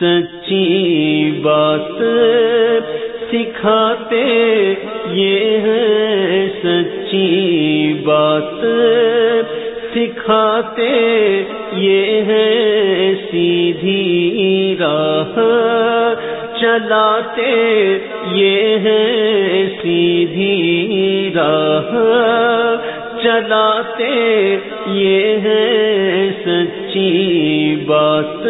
سچی بات سکھاتے، یہ ہے سچی بات سکھاتے، یہ ہے سیدھی راہ چلاتے، یہ ہے سیدھی راہ چلاتے، یہ ہے سچی بات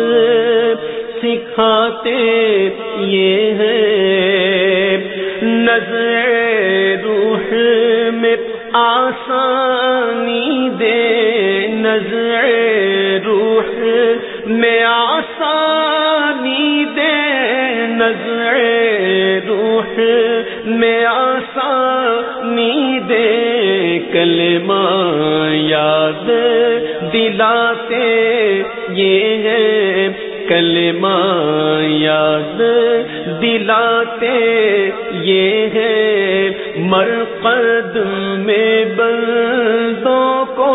سکھاتے یہ ہے۔ نظر روح میں آسانی دے۔ نظر روح میں آسانی دے۔ نظر روح میں آسانی دے۔ کلمہ یاد دلاتے کلمہ یاد دلاتے یہ ہے مرقد میں بندوں کو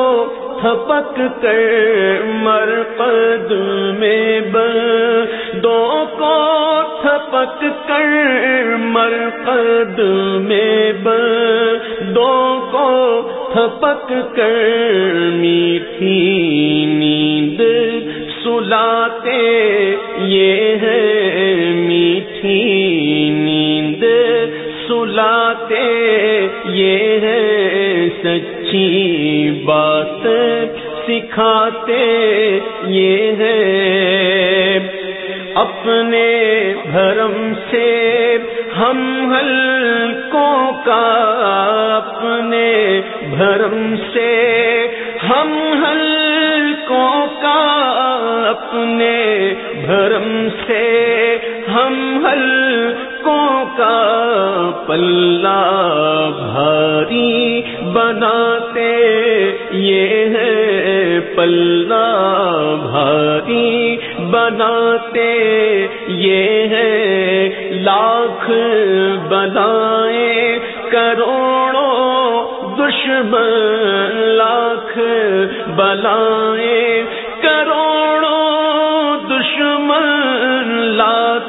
تھپک کر مرقد میں بندوں کو تھپک کر مرقد میں بندوں کو تھپک کر میٹھی سلاتے، یہ ہے میٹھی نیند۔ سلاتے، یہ ہے سچی بات۔ سکھاتے، یہ ہے اپنے بھرم سے۔ ہم ہلکوں کا اپنے بھرم سے۔ ہم ہلکوں کا اپنے بھرم سے ہم ہلکوں کا پلہ بھاری بناتے، یہ ہے پلہ بھاری بناتے، یہ ہے لاکھ بنائے کروڑوں دشمن، لاکھ بلائے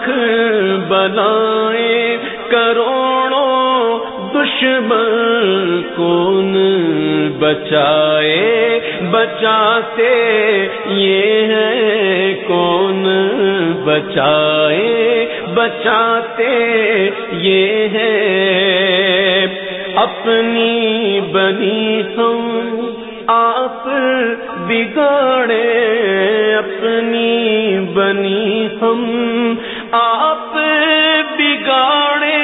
لاکھ بنائے کروڑوں دشمن کون بچائے، بچاتے یہ ہے کون بچائے، بچاتے یہ ہے اپنی بنی ہم آپ بگاڑے، اپنی بنی ہم آپ بگاڑے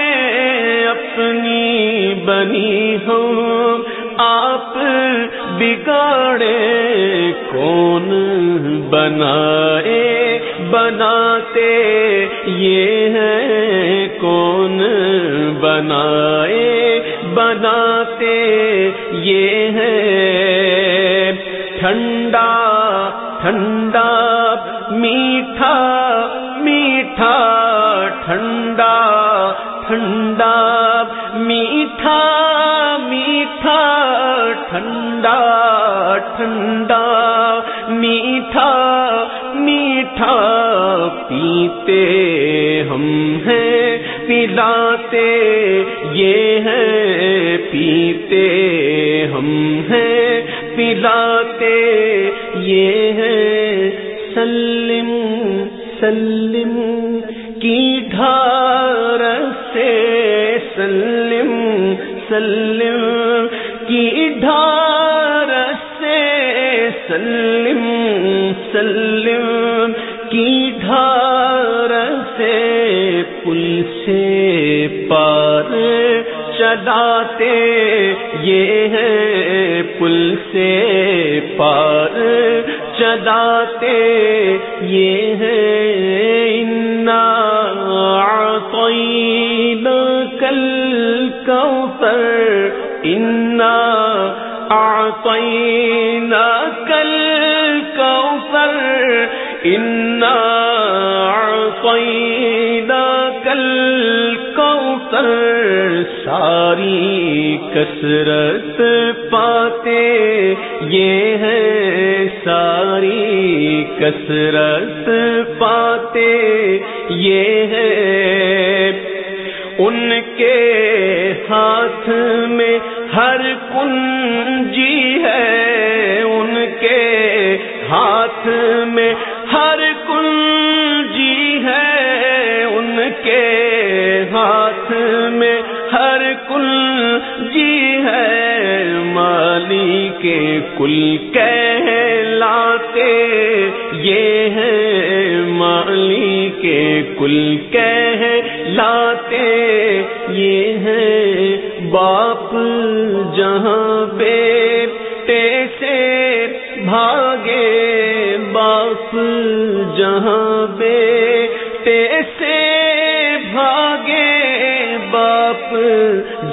اپنی بنی ہم آپ بگاڑے کون بنائے، بناتے یہ ہے کون بنائے، بناتے یہ ہے ٹھنڈا ٹھنڈا، میٹھا میٹھا، ٹھنڈا ٹھنڈا، میٹھا میٹھا، پیتے ہم ہیں، پلاتے یہ ہے پیتے ہم ہیں، پلاتے یہ ہے سلم سلم کی ڈھار سے سلم سلم کی ڈھار سے سلم سلم کی ڈھار سے پل سے پار چلاتے یہ ہے پل سے پار چلاتے یہ ہے کل کوثر انا آعطینا کل کوثر انا آعطینا کل کوثر ساری کسرت پاتے، یہ ہے ساری کسرت ان کے ہاتھ میں ہر کنجی ہے، ان کے ہاتھ میں ہر کنجی ہے، ان کے ہاتھ میں ہر کل جی ہے۔ مالی کے کل کہلاتے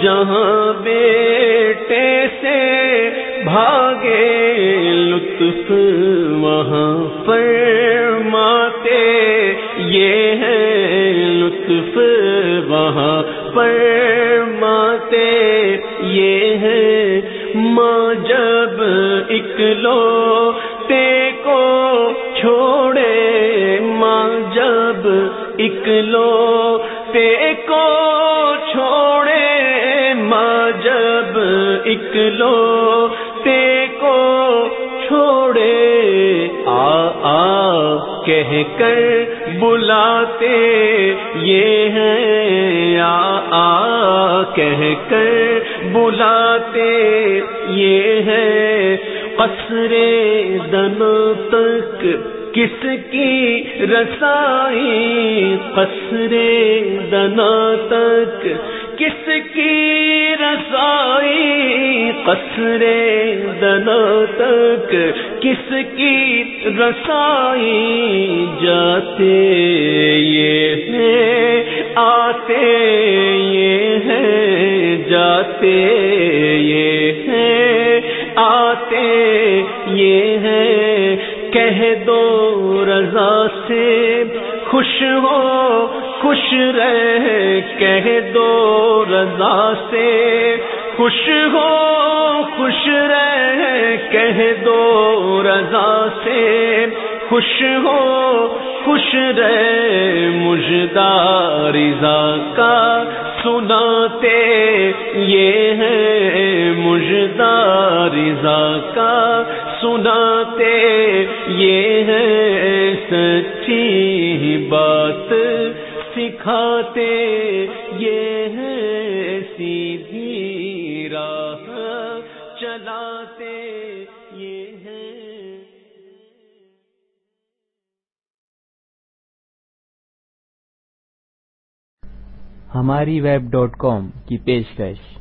جہاں بیٹے سے بھاگے، لطف وہاں فرماتے، یہ ہے لطف وہاں فرماتے، یہ ہے ماں جب اکلو جب اکلو تے کو چھوڑے، آ آ، کہہ کر بلاتے، یہ ہے آ آ، کہہ کر بلاتے، یہ ہے قصر دن تک کس کی رسائی؟ قصر دنا تک کس کی رسائی دنا تک کس کی رسائی جاتے یہ ہے آتے یہ ہے جاتے یہ ہے آتے یہ ہے کہہ دو رضا سے خوش ہو، خوش رہ، کہہ دو رضا سے خوش ہو، خوش رہ، کہہ دو رضا سے۔ خوش ہو، خوش رہ، مجدہ رضا کا سناتے۔ یہ ہے مجدہ رضا کا سناتے۔ یہ ہے سچی بات سکھاتے۔ راہ چلاتے یہ ہیں۔ ہماری ویب ڈاٹ کام کی پیشکش۔